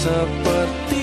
seperti